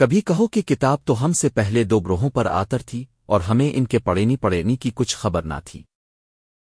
کبھی کہو کہ کتاب تو ہم سے پہلے دو گروہوں پر آتر تھی اور ہمیں ان کے پڑینی پڑینی کی کچھ خبر نہ تھی۔